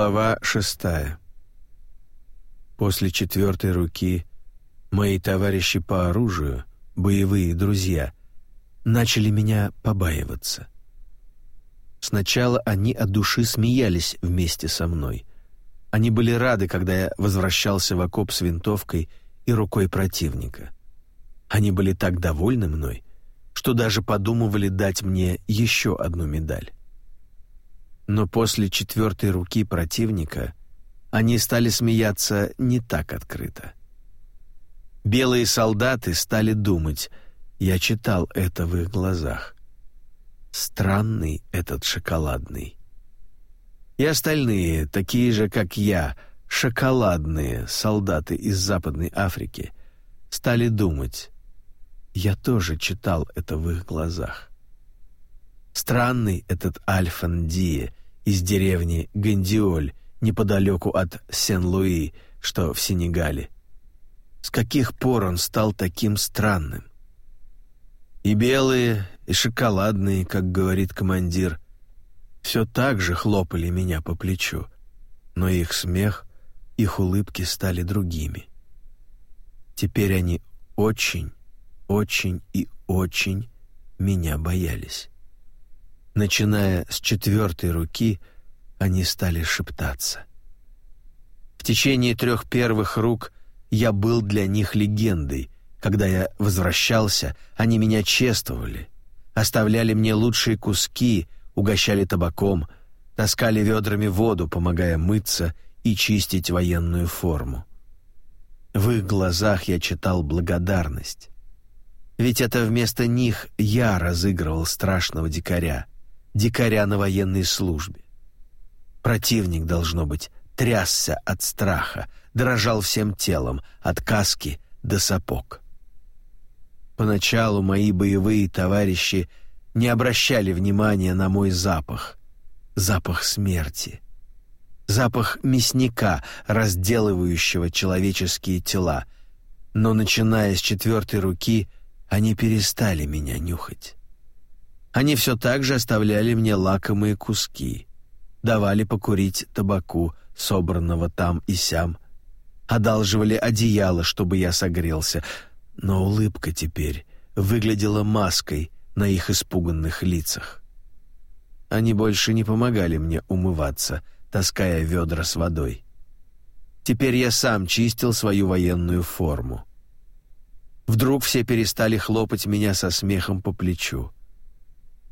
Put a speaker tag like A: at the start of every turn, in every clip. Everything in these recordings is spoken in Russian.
A: Глава шестая. После четвертой руки мои товарищи по оружию, боевые друзья, начали меня побаиваться. Сначала они от души смеялись вместе со мной. Они были рады, когда я возвращался в окоп с винтовкой и рукой противника. Они были так довольны мной, что даже подумывали дать мне еще одну медаль. Но после четвертой руки противника они стали смеяться не так открыто. Белые солдаты стали думать, я читал это в их глазах. Странный этот шоколадный. И остальные, такие же, как я, шоколадные солдаты из Западной Африки, стали думать, я тоже читал это в их глазах. Странный этот Альфан Дие из деревни Гандиоль, неподалеку от Сен-Луи, что в Сенегале. С каких пор он стал таким странным? И белые, и шоколадные, как говорит командир, все так же хлопали меня по плечу, но их смех, их улыбки стали другими. Теперь они очень, очень и очень меня боялись. Начиная с четвертой руки, они стали шептаться. В течение трех первых рук я был для них легендой. Когда я возвращался, они меня чествовали, оставляли мне лучшие куски, угощали табаком, таскали ведрами воду, помогая мыться и чистить военную форму. В их глазах я читал благодарность. Ведь это вместо них я разыгрывал страшного дикаря, дикаря на военной службе. Противник, должно быть, трясся от страха, дрожал всем телом, от каски до сапог. Поначалу мои боевые товарищи не обращали внимания на мой запах, запах смерти, запах мясника, разделывающего человеческие тела, но, начиная с четвертой руки, они перестали меня нюхать. Они все так же оставляли мне лакомые куски, давали покурить табаку, собранного там и сям, одалживали одеяло, чтобы я согрелся, но улыбка теперь выглядела маской на их испуганных лицах. Они больше не помогали мне умываться, таская ведра с водой. Теперь я сам чистил свою военную форму. Вдруг все перестали хлопать меня со смехом по плечу.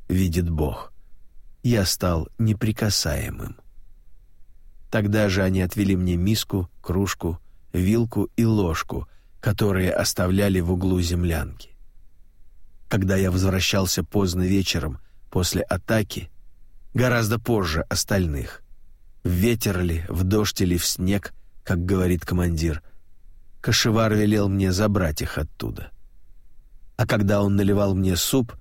A: Видит Бог, я стал неприкасаемым. Тогда же они отвели мне миску, кружку, вилку и ложку, которые оставляли в углу землянки. Когда я возвращался поздно вечером после атаки, гораздо позже остальных, в ветер ли, в дождь или в снег, как говорит командир, Кашевар велел мне забрать их оттуда. А когда он наливал мне суп,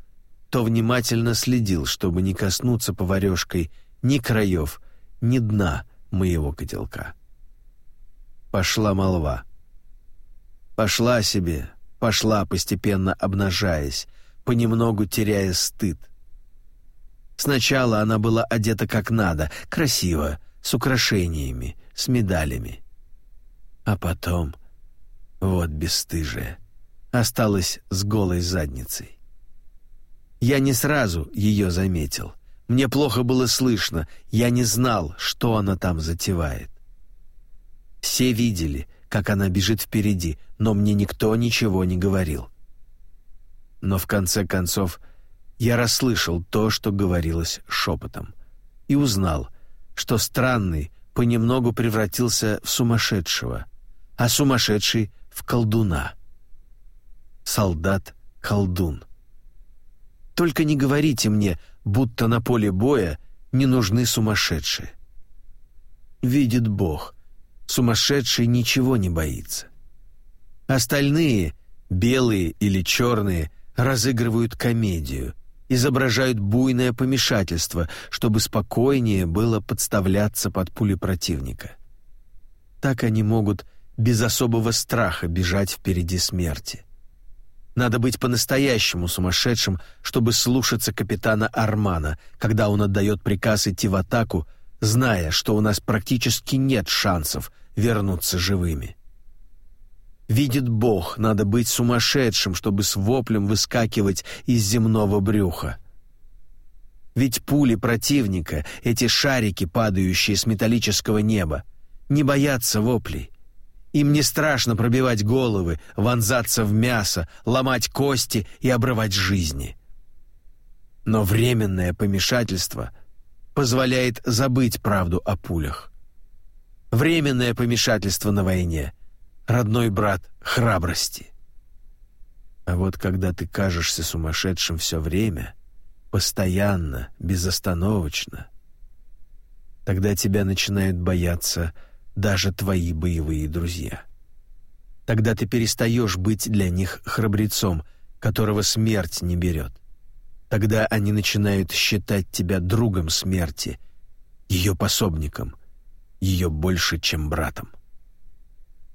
A: то внимательно следил, чтобы не коснуться поварешкой ни краев, ни дна моего котелка. Пошла молва. Пошла себе, пошла, постепенно обнажаясь, понемногу теряя стыд. Сначала она была одета как надо, красиво, с украшениями, с медалями. А потом, вот бесстыжая, осталась с голой задницей. Я не сразу ее заметил. Мне плохо было слышно, я не знал, что она там затевает. Все видели, как она бежит впереди, но мне никто ничего не говорил. Но в конце концов я расслышал то, что говорилось шепотом, и узнал, что странный понемногу превратился в сумасшедшего, а сумасшедший — в колдуна. Солдат-колдун. Только не говорите мне, будто на поле боя не нужны сумасшедшие. Видит Бог, сумасшедший ничего не боится. Остальные, белые или черные, разыгрывают комедию, изображают буйное помешательство, чтобы спокойнее было подставляться под пули противника. Так они могут без особого страха бежать впереди смерти. Надо быть по-настоящему сумасшедшим, чтобы слушаться капитана Армана, когда он отдает приказ идти в атаку, зная, что у нас практически нет шансов вернуться живыми. Видит Бог, надо быть сумасшедшим, чтобы с воплем выскакивать из земного брюха. Ведь пули противника, эти шарики, падающие с металлического неба, не боятся воплей. Им не страшно пробивать головы, вонзаться в мясо, ломать кости и обрывать жизни. Но временное помешательство позволяет забыть правду о пулях. Временное помешательство на войне родной брат храбрости. А вот когда ты кажешься сумасшедшим все время, постоянно, безостановочно, тогда тебя начинают бояться даже твои боевые друзья. Тогда ты перестаешь быть для них храбрецом, которого смерть не берет. Тогда они начинают считать тебя другом смерти, ее пособником, ее больше, чем братом.